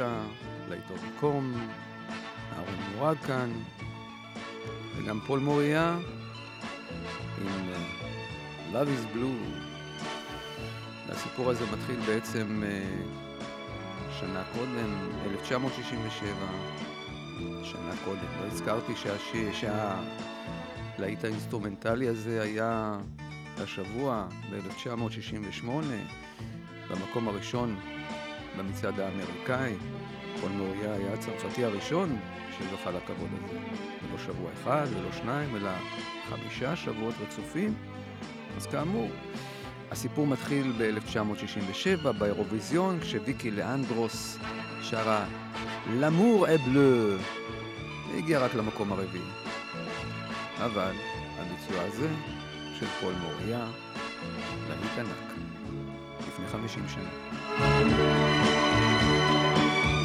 תשע, להיטון.קום, אהרון מורג כאן, וגם פול מוריה עם uh, Love is Blue. והסיפור הזה מתחיל בעצם uh, שנה קודם, 1967, שנה קודם. לא הזכרתי שהלהיט האינסטרומנטלי הזה היה השבוע, ב-1968. במקום הראשון במצעד האמריקאי. פול מוריה היה הצרפתי הראשון שזכה לכבוד הזה. ולא שבוע אחד ולא שניים, אלא חמישה שבועות רצופים. אז כאמור, הסיפור מתחיל ב-1967 באירוויזיון, כשוויקי לאנדרוס שרה למור אבלו. והגיע רק למקום הרביעי. אבל הביצוע הזה של פול מוריה, להיט ענק. לפני 50 שנה.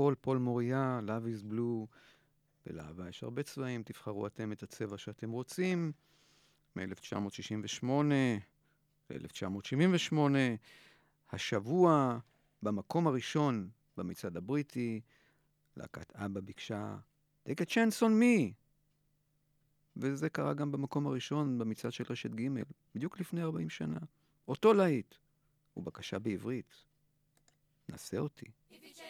בכחול, פול מוריה, Love is Blue. בלהבה יש הרבה צבעים, תבחרו אתם את הצבע שאתם רוצים. מ-1968 ל-1978. השבוע, במקום הראשון במצעד הבריטי, להקת אבא ביקשה Take a chance on me. וזה קרה גם במקום הראשון במצעד של רשת ג', בדיוק לפני 40 שנה. אותו להיט, ובקשה בעברית. נסה אותי. If you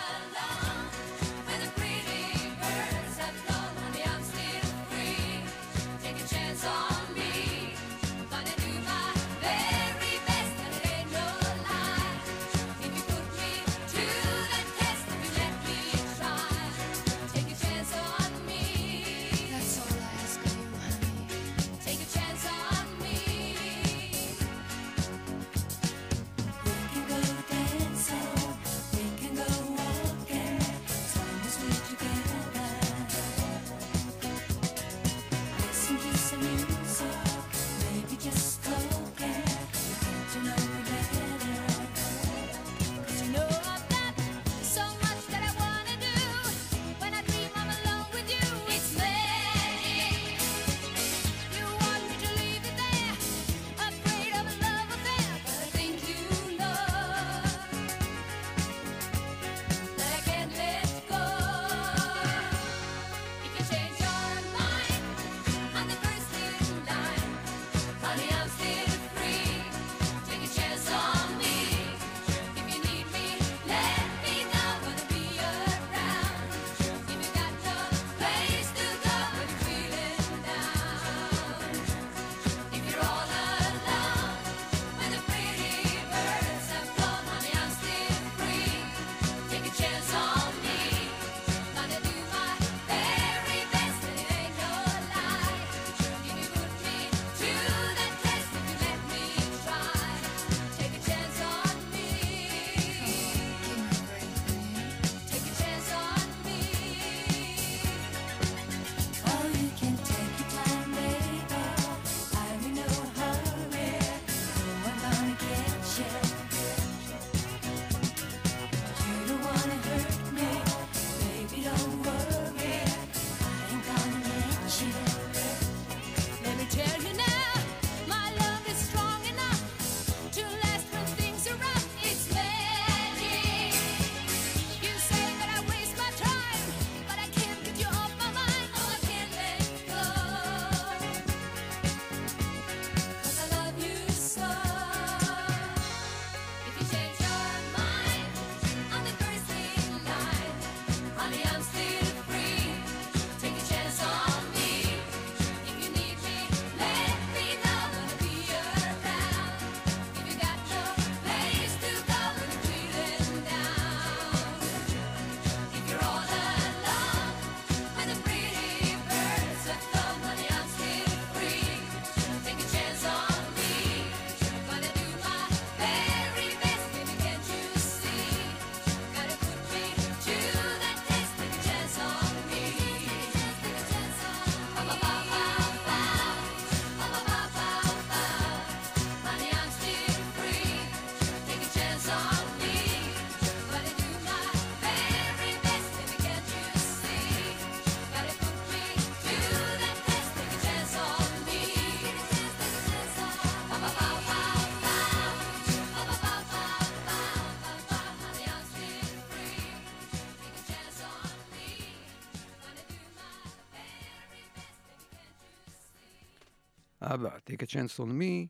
אבא, take a chance on me,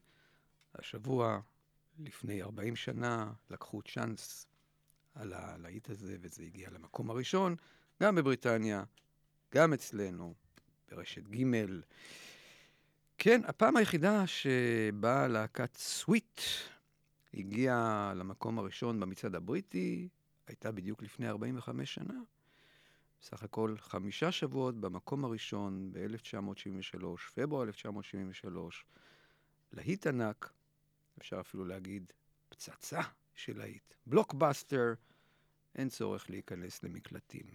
השבוע, לפני 40 שנה, לקחו צ'אנס על הלהיט הזה, וזה הגיע למקום הראשון, גם בבריטניה, גם אצלנו, ברשת ג'. כן, הפעם היחידה שבה להקת סוויט הגיעה למקום הראשון במצעד הבריטי, הייתה בדיוק לפני 45 שנה. סך הכל חמישה שבועות במקום הראשון ב-1973, פברואר 1973, להיט ענק, אפשר אפילו להגיד פצצה של להיט, בלוקבאסטר, אין צורך להיכנס למקלטים.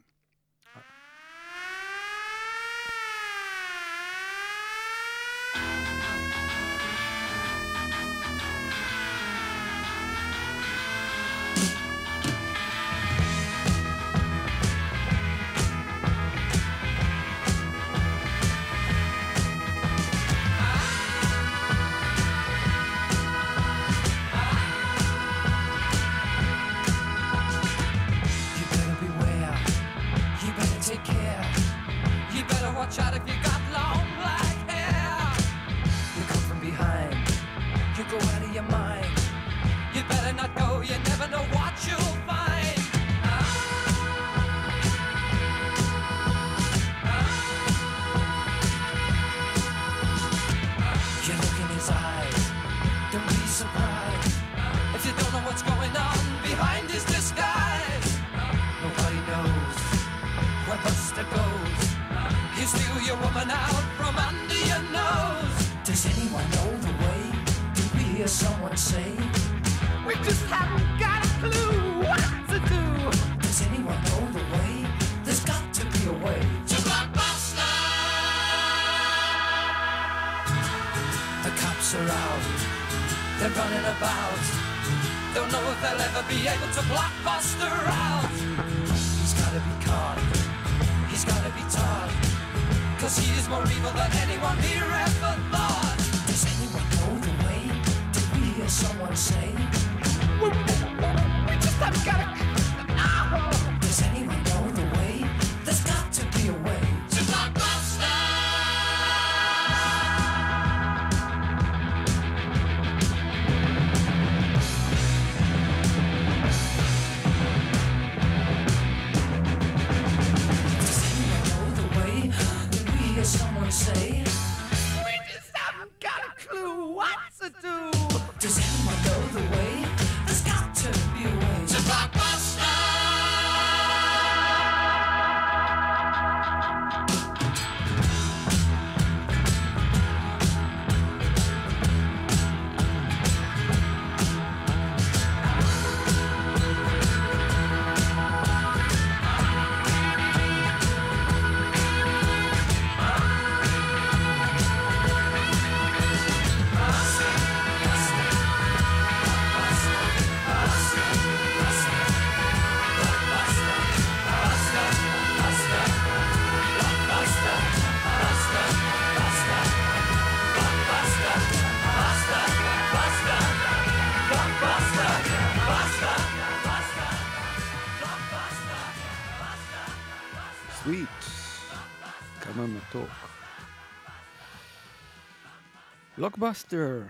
בלוקבאסטר.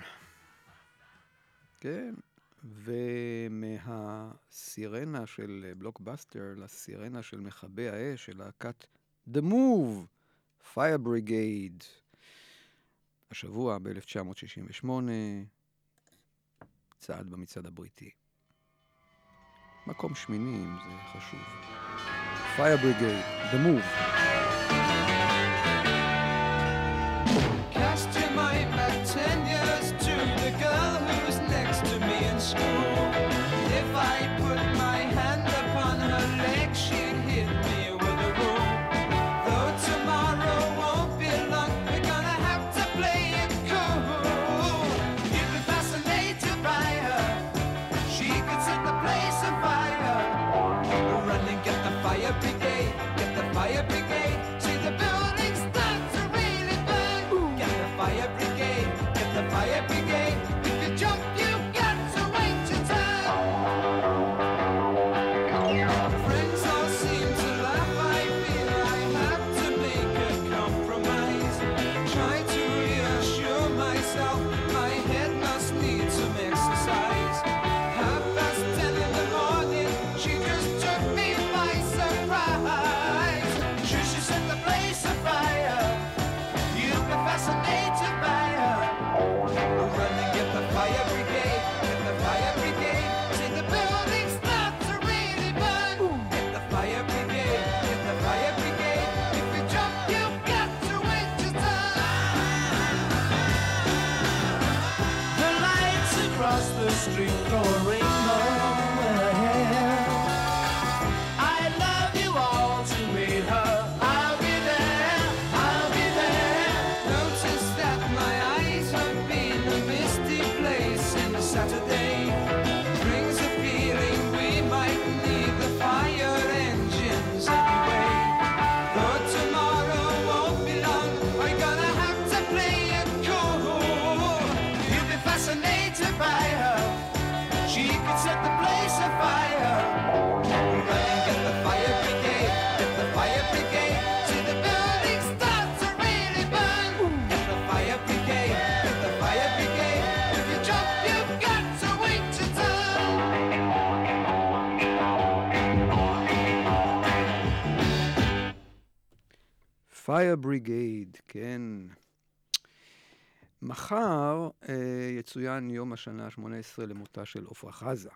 כן, ומהסירנה של בלוקבאסטר לסירנה של מכבי האש, של להקת The Move, Fire Brigade. השבוע, ב-1968, צעד במצעד הבריטי. מקום שמיני, אם זה חשוב. Fire Brigade, The Move. Fire Brigade, כן. מחר אה, יצוין יום השנה ה-18 למותה של עפרה חזה.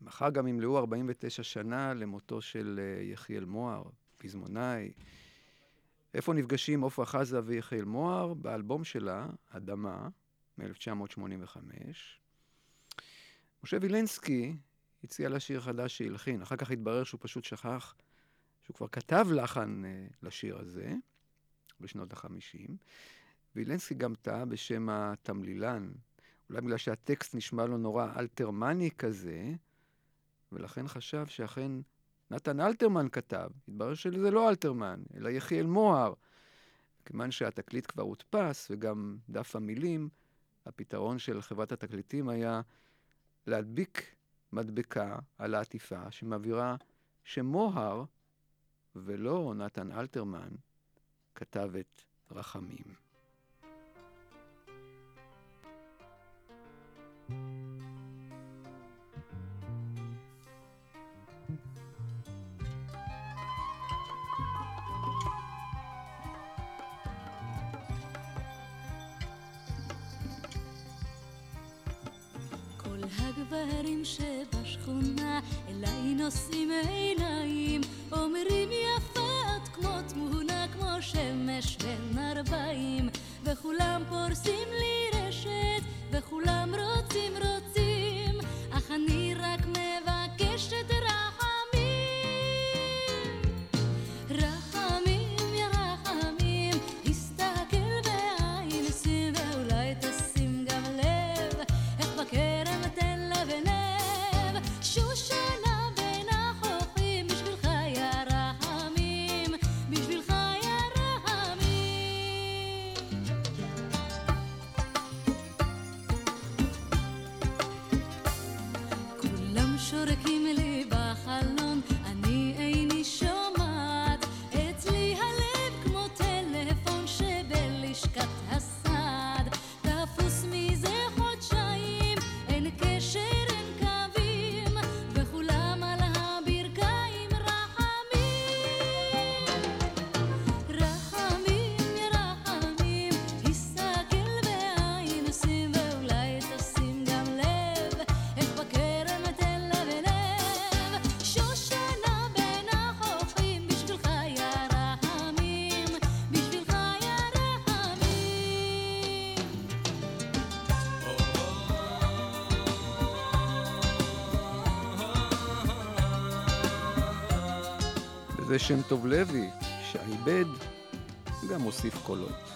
מחר גם ימלאו 49 שנה למותו של אה, יחיאל מוהר, פזמונאי. איפה נפגשים עפרה חזה ויחיאל מוהר? באלבום שלה, אדמה, מ-1985. משה וילנסקי הציע לה שיר חדש שהלחין. אחר כך התברר שהוא פשוט שכח שהוא כבר כתב לחן אה, לשיר הזה, בשנות ה-50. וילנסקי גם טעה בשם התמלילן, אולי בגלל שהטקסט נשמע לו נורא אלתרמני כזה, ולכן חשב שאכן נתן אלתרמן כתב. התברר שזה לא אלתרמן, אלא יחיאל מוהר. כיוון שהתקליט כבר הודפס, וגם דף המילים, הפתרון של חברת התקליטים היה להדביק מדבקה על העטיפה שמבהירה שמוהר ולא נתן אלתרמן כתב את רחמים. הגברים שבשכונה אליי נושאים עיניים אומרים יפה את כמו תמונה שמש בין ארבעים וכולם פורסים לי רשת וכולם רוצים רוצים אך אני רק וזה שם טוב לוי, שהעיבד גם מוסיף קולות.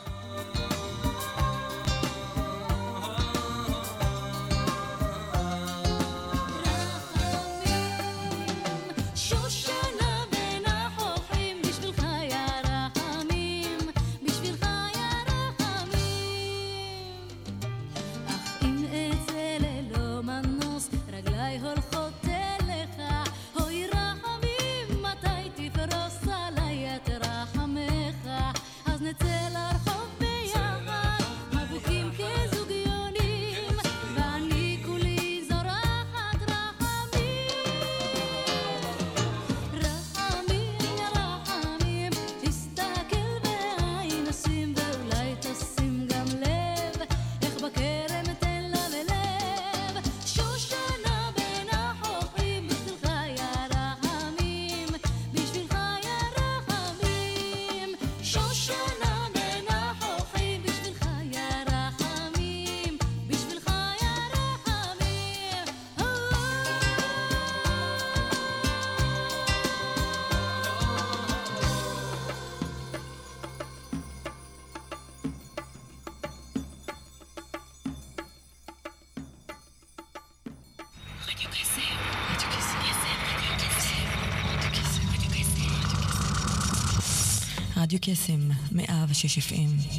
106 FM.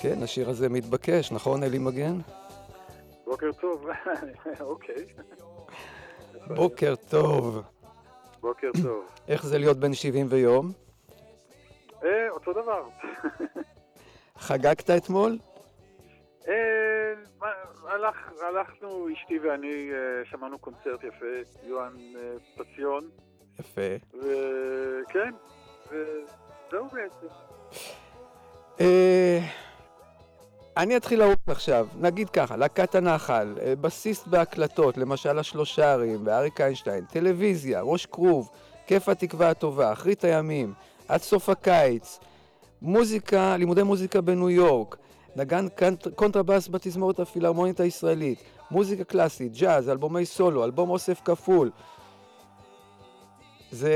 כן, השיר הזה מתבקש, נכון, אלי מגן? בוקר טוב, אוקיי, בוקר טוב. בוקר טוב. איך זה להיות בן 70 ויום? אה, אותו דבר. חגגת אתמול? אה, הלך, הלכנו, אשתי ואני, אה, שמענו קונצרט יפה, יוהן אה, פציון, יפה. וכן, וזהו בעצם. אני אתחיל לעוף עכשיו, נגיד ככה, להקת הנחל, אה, בסיס בהקלטות, למשל השלושה ערים, ואריק איינשטיין, טלוויזיה, ראש כרוב, כף התקווה הטובה, אחרית הימים, עד סוף הקיץ, מוזיקה, לימודי מוזיקה בניו יורק, נגן קונטרבאס בתזמורת הפילהרמונית הישראלית, מוזיקה קלאסית, ג'אז, אלבומי סולו, אלבום אוסף כפול. זה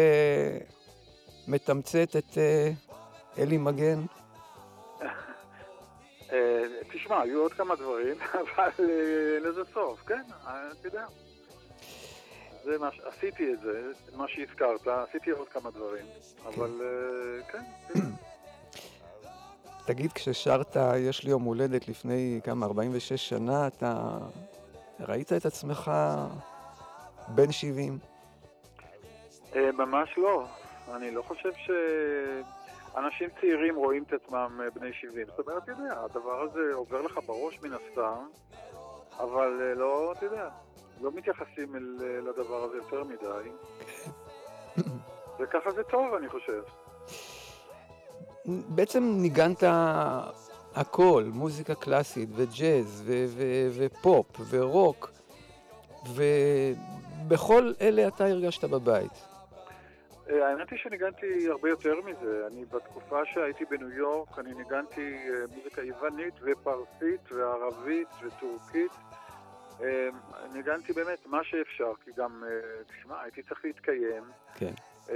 מתמצת את אה, אלי מגן. אה, תשמע, היו עוד כמה דברים, אבל אה, אין לזה סוף, כן, אתה יודע. זה מה ש... עשיתי את זה, מה שהזכרת, עשיתי עוד כמה דברים, אבל אה, כן, כן. תגיד, כששרת יש לי יום הולדת לפני כמה, 46 שנה, אתה ראית את עצמך בן 70? אה, ממש לא. אני לא חושב שאנשים צעירים רואים את עצמם אה, בני 70. זאת אומרת, אתה יודע, הדבר הזה עובר לך בראש מן הסתם, אבל לא, אתה יודע, לא מתייחסים אל, אה, לדבר הזה יותר מדי. וככה זה טוב, אני חושב. בעצם ניגנת הכל, מוזיקה קלאסית וג'אז ו- ו- ופופ ורוק, ובכל אלה אתה הרגשת בבית. אה, האמת היא שניגנתי הרבה יותר מזה. אני בתקופה שהייתי בניו יורק, אני ניגנתי אה, מוזיקה יוונית ופרסית וערבית וטורקית. אה, ניגנתי באמת מה שאפשר, כי גם, אה, תשמע, הייתי צריך להתקיים, כן. אה,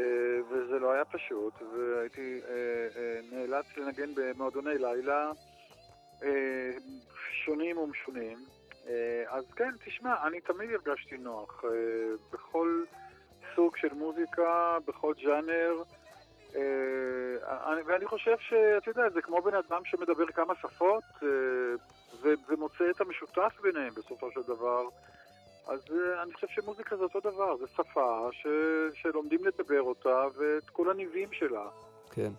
וזה לא היה פשוט, והייתי אה, נאלץ לנגן במועדוני לילה שונים ומשונים. אז כן, תשמע, אני תמיד הרגשתי נוח. בכל סוג של מוזיקה, בכל ג'אנר. אני- ואני חושב שאתה יודע, זה כמו בן אדם שמדבר כמה שפות ו- ומוצא את המשותף ביניהם בסופו של דבר. אז אה, אני חושב שמוזיקה זה אותו דבר, זו שפה ש- שלומדים לדבר אותה ואת כל הניבים שלה. כן.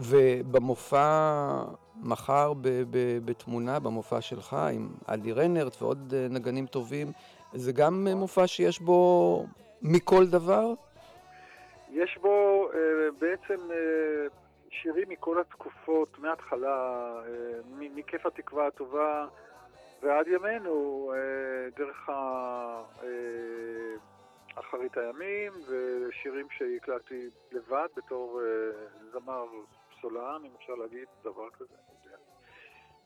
ובמופע מחר ב- ב- בתמונה, במופע שלך, עם אדי רנרט ועוד אה, נגנים טובים, זה גם אה, מופע שיש בו מכל דבר? יש בו אה, בעצם אה, שירים מכל התקופות, מההתחלה, אה, מכיף התקווה הטובה ועד ימינו, אה, דרך אה, אחרית הימים, ושירים שהקלטתי לבד בתור זמר סולן, אם אפשר להגיד דבר כזה, אני יודע.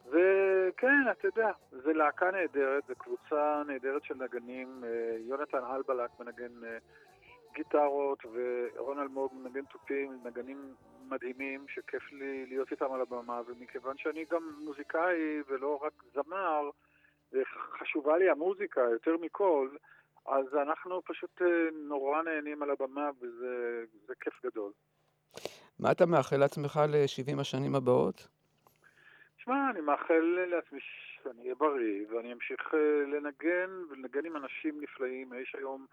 וכן, אתה יודע, זו להקה נהדרת, זו קבוצה נהדרת של נגנים. יונתן אלבלק מנגן גיטרות, ורון אלמוג מנגן תופים, נגנים מדהימים, שכיף לי להיות איתם על הבמה, ומכיוון שאני גם מוזיקאי ולא רק זמר, וחשובה לי המוזיקה יותר מכל, אז אנחנו פשוט אה, נורא נהנים על הבמה, וזה זה כיף גדול. מה אתה מאחל לעצמך ל-70 השנים הבאות? שמע, אני מאחל לעצמי שאני אהיה בריא, ואני אמשיך אה, לנגן, ולנגן עם אנשים נפלאים. יש היום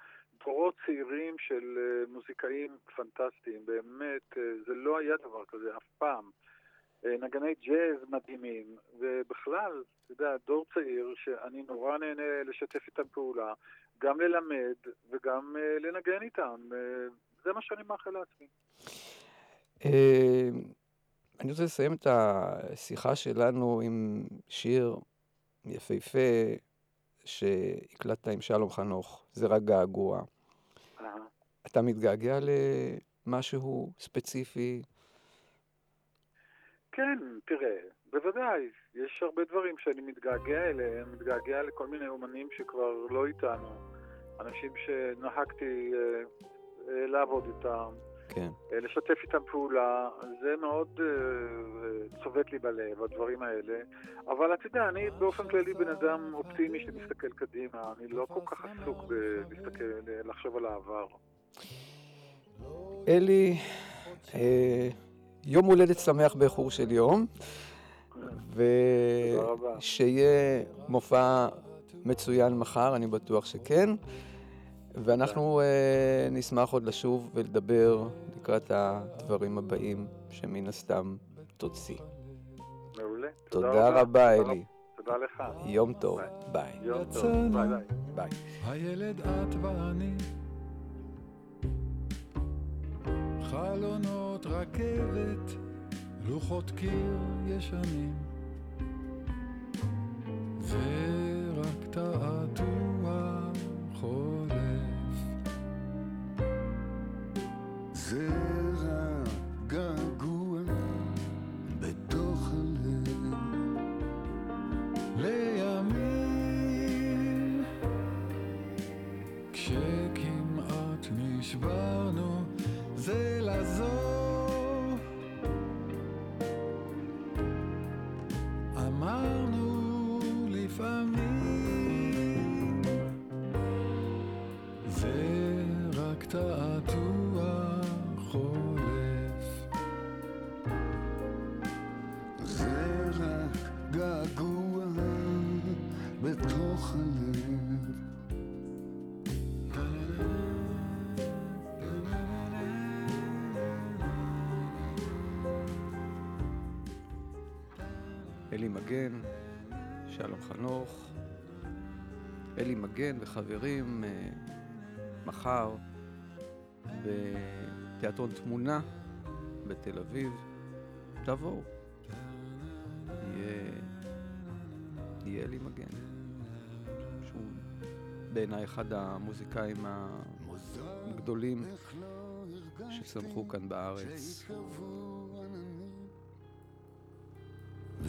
דורות צעירים של אה, מוזיקאים פנטסטיים, באמת, אה, זה לא היה דבר כזה אף פעם. אה, נגני ג'אז מדהימים, ובכלל, אתה יודע, דור צעיר שאני נורא נהנה לשתף איתם פעולה, גם ללמד וגם לנגן איתם. זה מה שאני מאחל לעצמי. אני רוצה לסיים את השיחה שלנו עם שיר יפהפה שהקלטת עם שלום חנוך, זה רק געגוע. אה. אתה מתגעגע למשהו ספציפי? כן, תראה, בוודאי, יש הרבה דברים שאני מתגעגע אליהם, מתגעגע לכל מיני אומנים שכבר לא איתנו, אנשים שנהגתי אה, אה, לעבוד איתם, כן. אה, לשתף איתם פעולה, זה מאוד אה, צובט לי בלב, הדברים האלה. אבל אתה יודע, אני באופן כללי בן אדם אופטימי שמסתכל קדימה, אני לא כל כך עסוק בלהסתכל, לחשוב על העבר. אלי, אה, יום הולדת שמח באיחור של יום. ושיהיה מופע מצוין מחר, אני בטוח שכן. ואנחנו אה, נשמח עוד לשוב ולדבר לקראת הדברים הבאים שמן הסתם תוציא. מעולה. תודה רבה, תודה אלי. תודה לך. יום טוב, ביי. יום טוב. ביי ביי. הילד את ואני חלונות רכבת, לוחות קיר ישנים ורק תעתוע dizer. אלי מגן, שלום חנוך, אלי מגן וחברים אה, מחר בתיאטרון תמונה בתל אביב. תבואו. יהיה, יהיה אלי מגן, שהוא בעיניי אחד המוזיקאים הגדולים שצמחו כאן בארץ.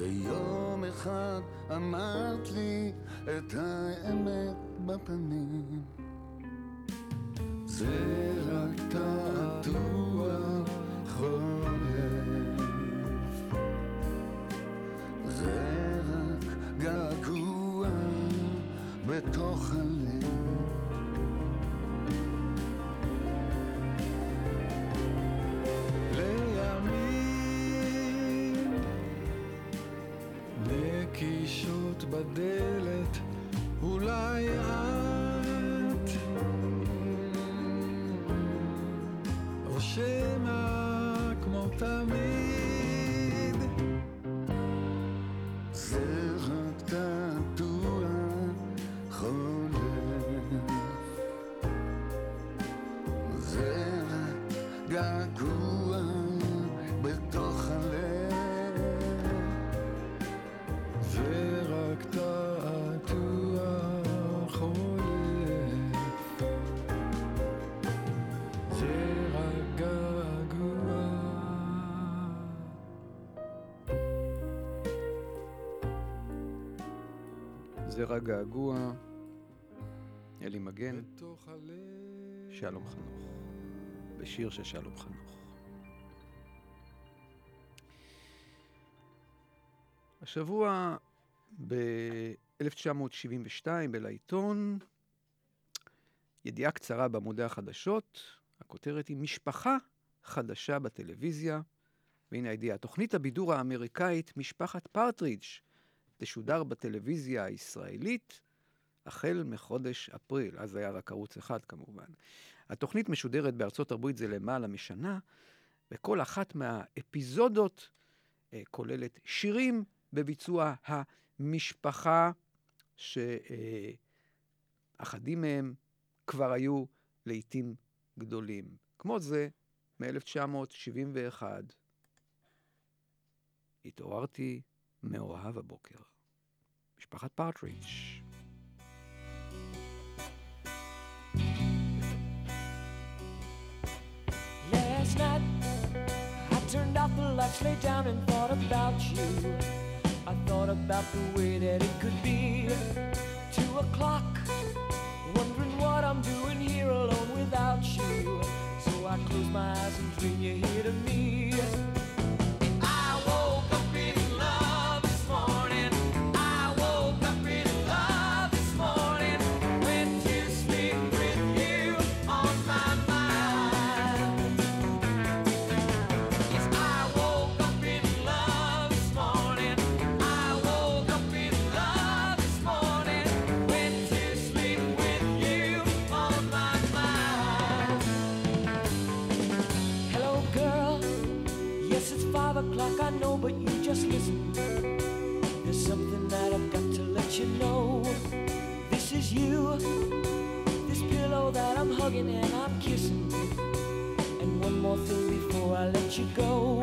ויום אחד אמרת לי את האמת בפנים. זה זרע געגוע, אלי מגן, שלום חנוך. בשיר של שלום חנוך. השבוע ב-1972 בלעיתון, ידיעה קצרה בעמודי החדשות, הכותרת היא משפחה חדשה בטלוויזיה. והנה הידיעה, תוכנית הבידור האמריקאית משפחת פרטרידג' תשודר בטלוויזיה הישראלית החל מחודש אפריל, אז היה רק ערוץ אחד כמובן. התוכנית משודרת בארצות הברית זה למעלה משנה, וכל אחת מהאפיזודות אה, כוללת שירים בביצוע המשפחה, שאחדים מהם כבר היו לעיתים גדולים. כמו זה מ-1971. התעוררתי מאוהב הבוקר. משפחת פרטרידג'. Last night I turned off the light nights lay down and thought about you. I thought about the way that it could be. Two o'clock, wondering what I'm doing here alone without you. So I close my eyes and dream you're here to me. Just listen. There's something that I've got to let you know. This is you, this pillow that I'm hugging and I'm kissing. And one more thing before I let you go.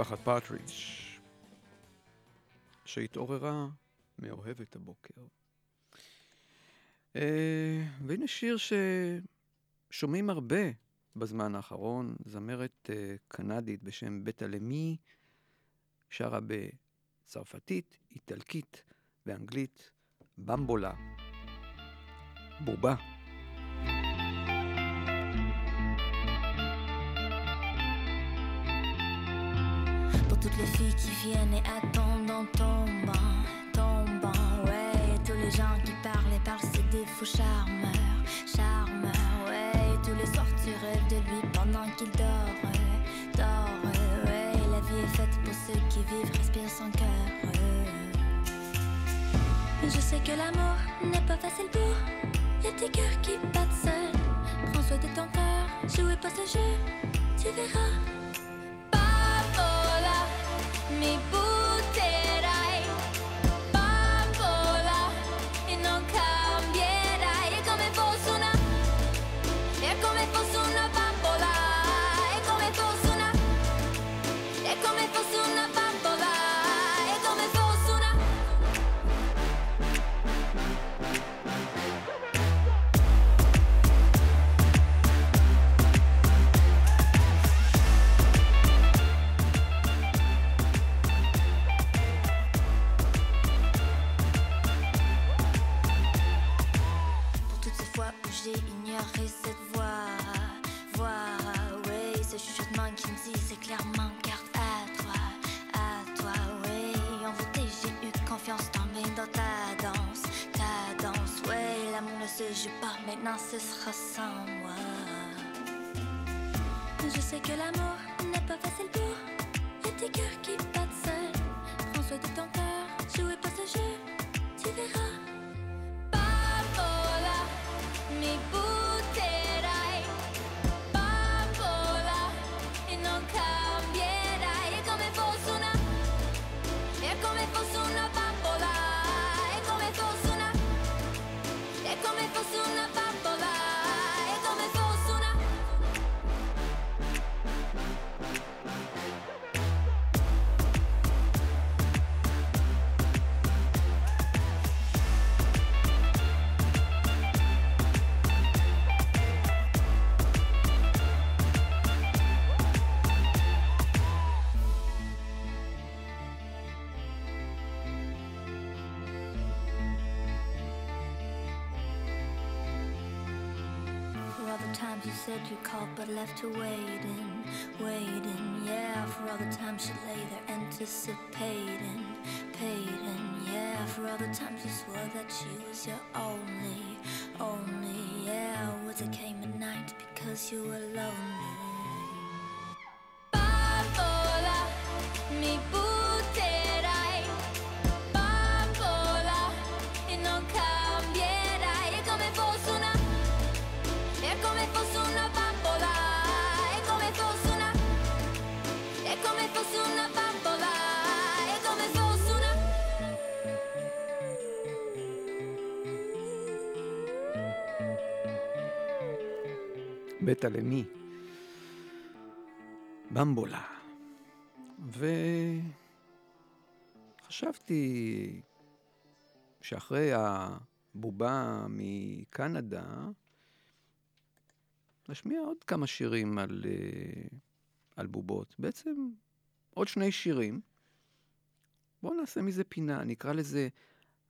משפחת פטריץ', שהתעוררה מאוהבת הבוקר. אה, והנה שיר ששומעים הרבה בזמן האחרון, זמרת אה, קנדית בשם בטה למי, שרה בצרפתית, איטלקית ואנגלית, במבולה. בובה. Toutes les filles qui viennent et attendent en tombant, tombant, ouais. Tous les gens qui parlent et parlent, c'est des faux charmeurs, charmeurs, ouais. Tous les soirs tu rêves de lui pendant qu'il dort, dort, ouais. La vie est faite pour ceux qui vivent, respirent sans cœur. Je sais que l'amour n'est pas facile pour les petits cœurs qui battent seuls. Prends soin de ton cœur, jouez pas ce jeu, tu verras. 你不 ignoré cette voix, voix, ouais, ce chuchotement qui me disait clairement garde à toi, à toi, ouais. En vérité, j'ai eu confiance tombée dans ta danse, ta danse, ouais. L'amour ne se joue pas, maintenant ce sera sans moi. Je sais que l'amour n'est pas facile pour les petits cœurs qui battent seuls. Prends soin de ton cœur, jouez pas ce jeu, tu verras. Bambola, mi butterai. You called but left her waiting, waiting. Yeah, for all the times she lay there anticipating, paiding. Yeah, for all the times you swore that she was your only, only. Yeah, words that came at night because you were lonely. Bambola, mi butterai. בטא למי? במבולה. וחשבתי שאחרי הבובה מקנדה, נשמיע עוד כמה שירים על, אה, על בובות. בעצם עוד שני שירים. בואו נעשה מזה פינה, נקרא לזה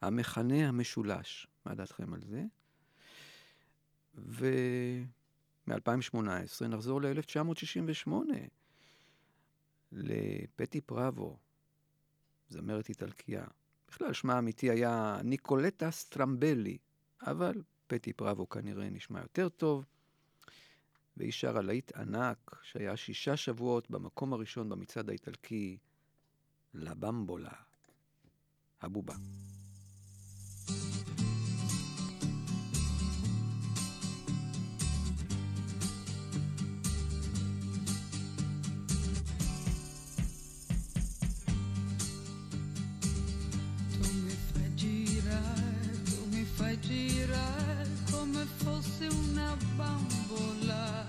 המכנה המשולש. מה דעתכם על זה? ומ-2018 נחזור ל-1968, לפטי פראבו, זמרת איטלקיה. בכלל, שמה האמיתי היה ניקולטה סטרמבלי, אבל פטי פראבו כנראה נשמע יותר טוב. והיא שרה להיט ענק, שהיה שישה שבועות במקום הראשון במצעד האיטלקי, לה במבולה, הבובה. Fosse una bambola.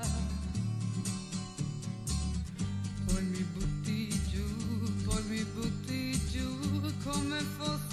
Poi mi butti giù, poi mi butti giù come fosse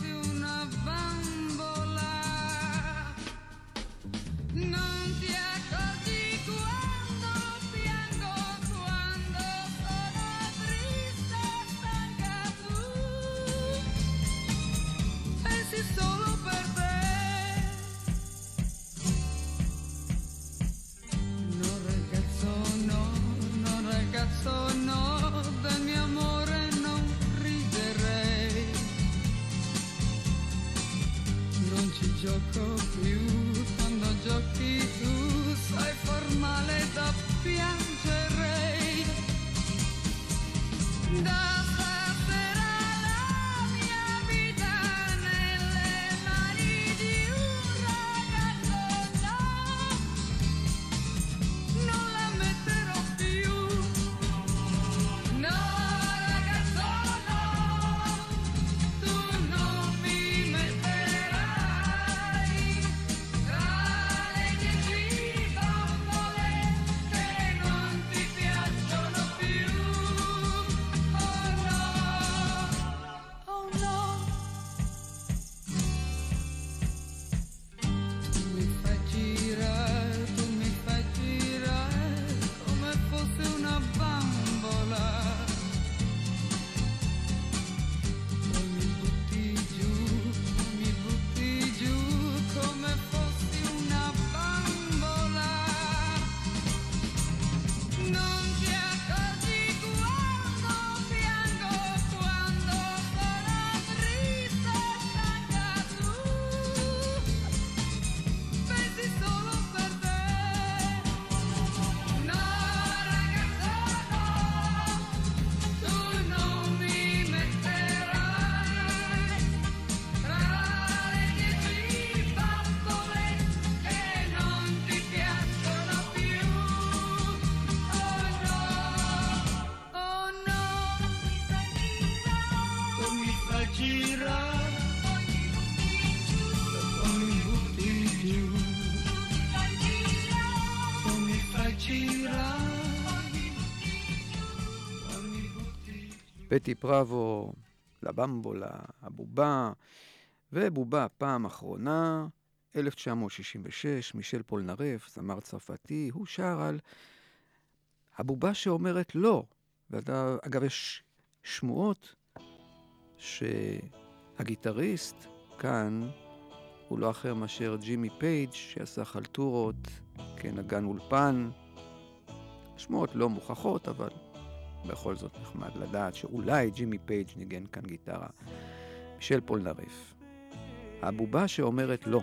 פטי פראבו, לבמבולה, הבובה, ובובה פעם אחרונה, 1966, מישל פולנרף, זמר צרפתי, הוא שר על הבובה שאומרת לא. ואגב, יש שמועות שהגיטריסט כאן הוא לא אחר מאשר ג'ימי פייג' שעשה חלטורות כנגן אולפן. שמועות לא מוכחות, אבל בכל זאת נחמד לדעת שאולי ג'ימי פייג' ניגן כאן גיטרה. מישל פולנרף. הבובה שאומרת לא.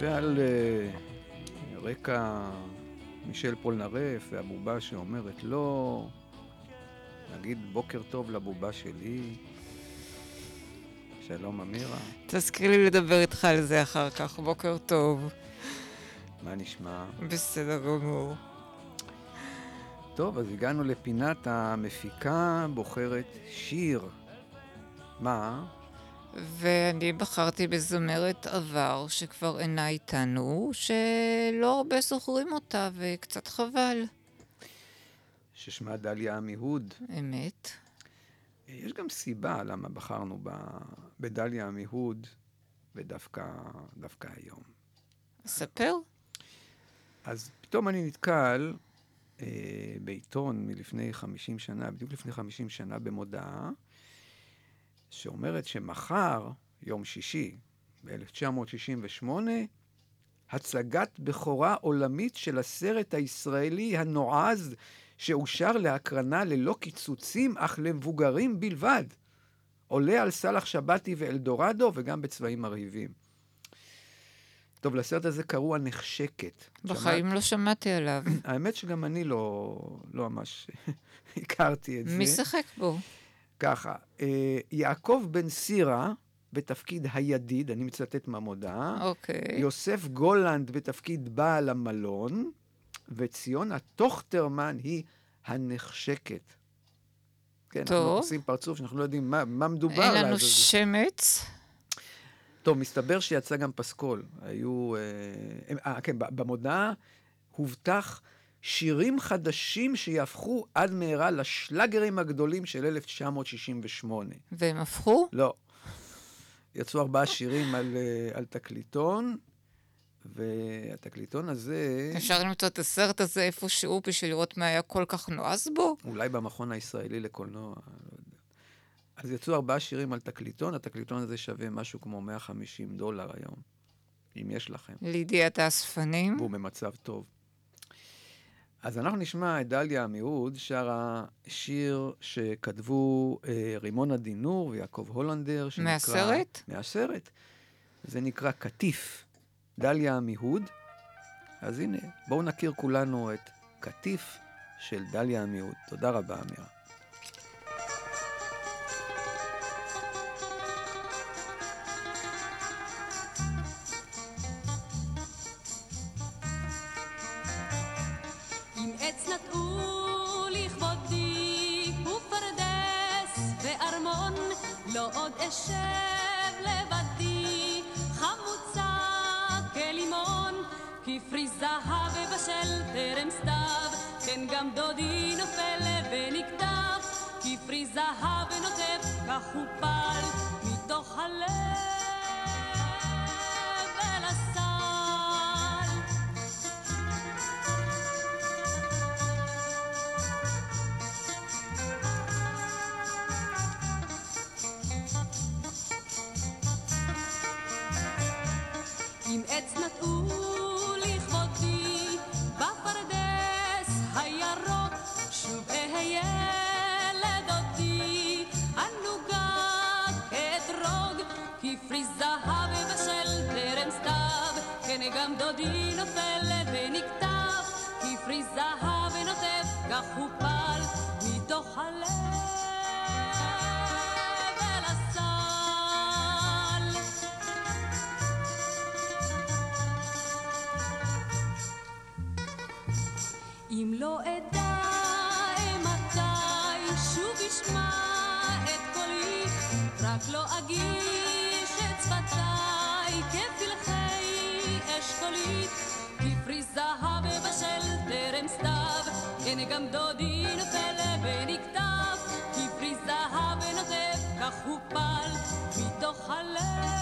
ועל אה, רקע מישל פולנרף והבובה שאומרת לא, נגיד בוקר טוב לבובה שלי. שלום אמירה, תזכיר לי לדבר איתך על זה אחר כך, בוקר טוב. מה נשמע? בסדר גמור. טוב, אז הגענו לפינת המפיקה בוחרת שיר. מה? ואני בחרתי בזמרת עבר שכבר אינה איתנו, שלא הרבה זוכרים אותה, וקצת חבל. ששמה דליה עמיהוד. אמת. יש גם סיבה למה בחרנו ב- בדליה עמיהוד, ודווקא דווקא היום. ספר. אז פתאום אני נתקל אה, בעיתון מלפני 50 שנה, בדיוק לפני 50 שנה, במודעה, שאומרת שמחר, יום שישי, ב-1968, הצגת בכורה עולמית של הסרט הישראלי הנועז, שאושר להקרנה ללא קיצוצים, אך למבוגרים בלבד. עולה על סאלח שבתי ואלדורדו, וגם בצבעים מרהיבים. טוב, לסרט הזה קראו הנחשקת. בחיים שמעת? לא שמעתי עליו. האמת שגם אני לא, לא ממש הכרתי את זה. מי שיחק בו? ככה, אה, יעקב בן סירה בתפקיד הידיד, אני מצטט מהמודעה. אוקיי. יוסף גולנד בתפקיד בעל המלון, וציונה טוכטרמן היא הנחשקת. כן, אנחנו טוב. עושים פרצוף שאנחנו לא יודעים מה, מה מדובר. אין לנו. שמץ. טוב, מסתבר שיצא גם פסקול. היו... אה, אה, כן, במודעה הובטח שירים חדשים שיהפכו עד מהרה לשלאגרים הגדולים של 1968. והם הפכו? לא. יצאו ארבעה שירים על, אה, על תקליטון, והתקליטון הזה, אפשר למצוא את הסרט הזה איפשהו בשביל לראות מה היה כל כך נועז בו? אולי במכון הישראלי לקולנוע, לא יודע. אז יצאו ארבעה שירים על תקליטון, התקליטון הזה שווה משהו כמו 150 דולר היום, אם יש לכם. לידיעת האספנים. והוא במצב טוב. אז אנחנו נשמע את דליה עמיהוד שרה שיר שכתבו אה, רימונה דינור ויעקב הולנדר. שנקרא- מהסרט? מהסרט. זה נקרא קטיף. דליה עמיהוד. אז הנה, בואו נכיר כולנו את קטיף של דליה עמיהוד. תודה רבה, אמירה. כך הוא פל מתוך הלב גם דודי נופל ונקטף כפרי זהב ונוטף כך הוא פל מתוך הלב הלב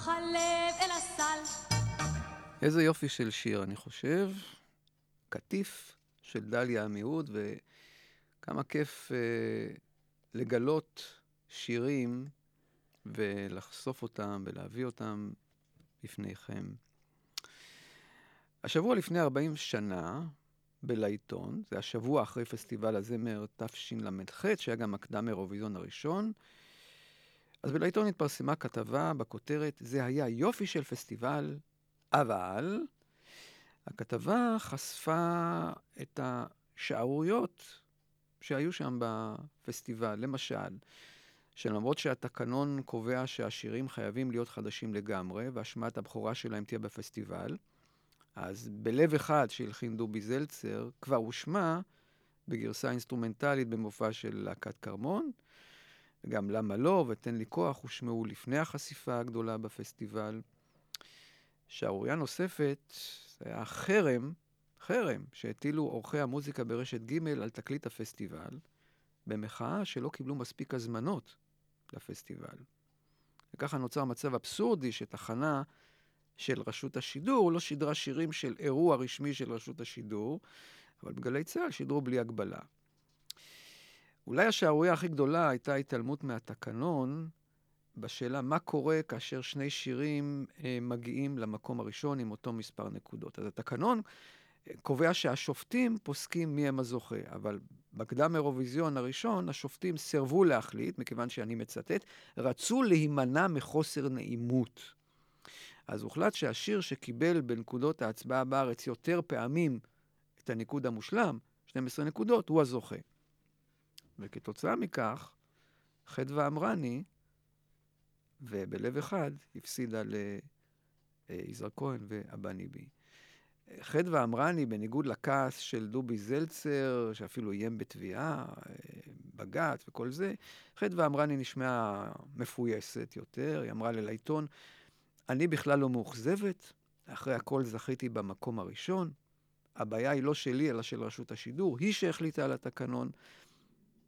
מתוך הלב אל הסל. איזה יופי של שיר, אני חושב. קטיף של דליה עמיהוד, וכמה כיף אה, לגלות שירים ולחשוף אותם ולהביא אותם בפניכם. השבוע לפני 40 שנה, בלעיתון, זה השבוע אחרי פסטיבל הזמר תשל"ח, שהיה גם הקדם אירוויזיון הראשון, אז בלעיתון התפרסמה כתבה בכותרת, זה היה יופי של פסטיבל, אבל הכתבה חשפה את השערוריות שהיו שם בפסטיבל. למשל, שלמרות שהתקנון קובע שהשירים חייבים להיות חדשים לגמרי, והשמעת הבכורה שלהם תהיה בפסטיבל, אז בלב אחד שהלחין דובי זלצר, כבר הושמע בגרסה אינסטרומנטלית במופע של להקת כרמון, וגם למה לא ותן לי כוח הושמעו לפני החשיפה הגדולה בפסטיבל. שערורייה נוספת, זה היה חרם, חרם, שהטילו עורכי המוזיקה ברשת ג' על תקליט הפסטיבל, במחאה שלא קיבלו מספיק הזמנות לפסטיבל. וככה נוצר מצב אבסורדי שתחנה של רשות השידור לא שידרה שירים של אירוע רשמי של רשות השידור, אבל בגלי צה"ל שידרו בלי הגבלה. אולי השערורייה הכי גדולה הייתה התעלמות מהתקנון בשאלה מה קורה כאשר שני שירים אה, מגיעים למקום הראשון עם אותו מספר נקודות. אז התקנון אה, קובע שהשופטים פוסקים מי הם הזוכה, אבל בקדם אירוויזיון הראשון השופטים סירבו להחליט, מכיוון שאני מצטט, רצו להימנע מחוסר נעימות. אז הוחלט שהשיר שקיבל בנקודות ההצבעה בארץ יותר פעמים את הניקוד המושלם, 12 נקודות, הוא הזוכה. וכתוצאה מכך, חדווה אמרני, ובלב אחד הפסידה ליזהר כהן ואבא ניבי. חדווה אמרני, בניגוד לכעס של דובי זלצר, שאפילו איים בתביעה, בג"ץ וכל זה, חדווה אמרני נשמעה מפויסת יותר, היא אמרה לעיתון, אני בכלל לא מאוכזבת, אחרי הכל זכיתי במקום הראשון, הבעיה היא לא שלי, אלא של רשות השידור, היא שהחליטה על התקנון.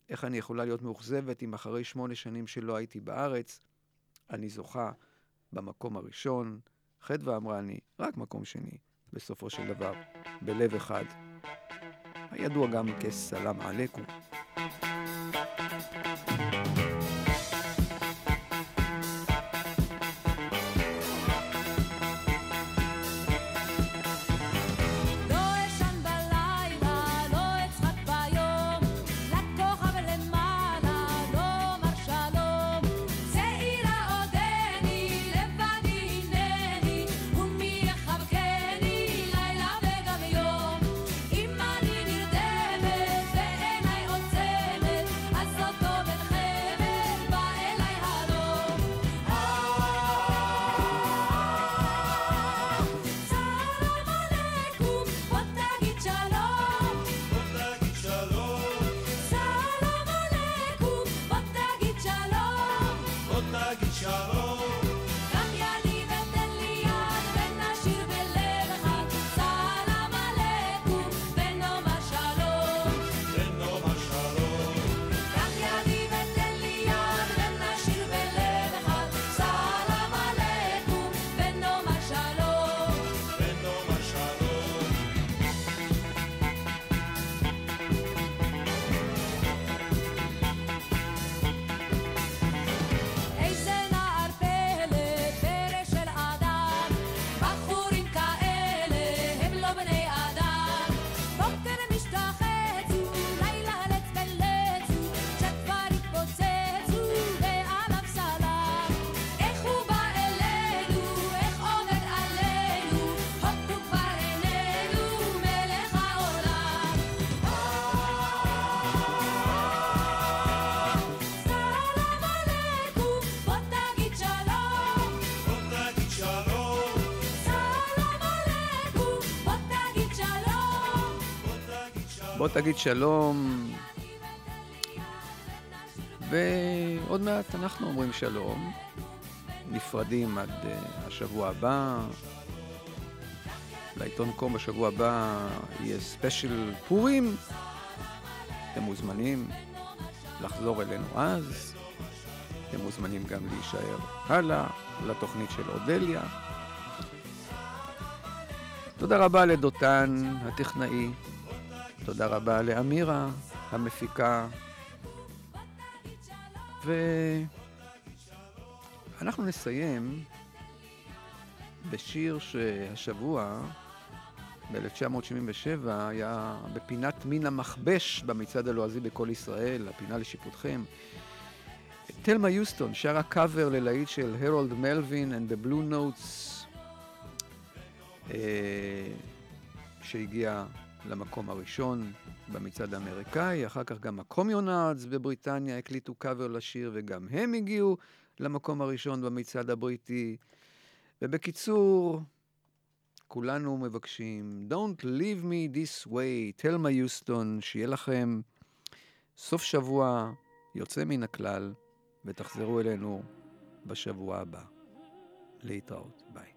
איך אני יכולה להיות מאוכזבת אם אחרי שמונה שנים שלא הייתי בארץ, אני זוכה במקום הראשון, חדווה אמרה אני רק מקום שני, בסופו של דבר, בלב אחד. הידוע גם כסלאם עליכום. בוא תגיד שלום. ועוד מעט אנחנו אומרים שלום. נפרדים עד uh, השבוע הבא. לעיתון קום בשבוע הבא יהיה ספיישל פורים. אתם מוזמנים לחזור אלינו אז. אתם מוזמנים גם להישאר הלאה לתוכנית של אודליה. תודה רבה לדותן הטכנאי. תודה רבה לאמירה המפיקה. ואנחנו נסיים בשיר שהשבוע, ב-1977, היה בפינת מין המכבש במצעד הלועזי בקול ישראל, הפינה לשיפוטכם. תלמה יוסטון שרה קאבר ללהיט של הרולד מלווין and the Blue Notes, אה, שהגיע למקום הראשון במצעד האמריקאי, אחר כך גם הקומיונארדס בבריטניה הקליטו קאבר לשיר, וגם הם הגיעו למקום הראשון במצעד הבריטי. ובקיצור, כולנו מבקשים, Don't leave me this way, תלמה יוסטון, שיהיה לכם סוף שבוע יוצא מן הכלל, ותחזרו אלינו בשבוע הבא. להתראות, ביי.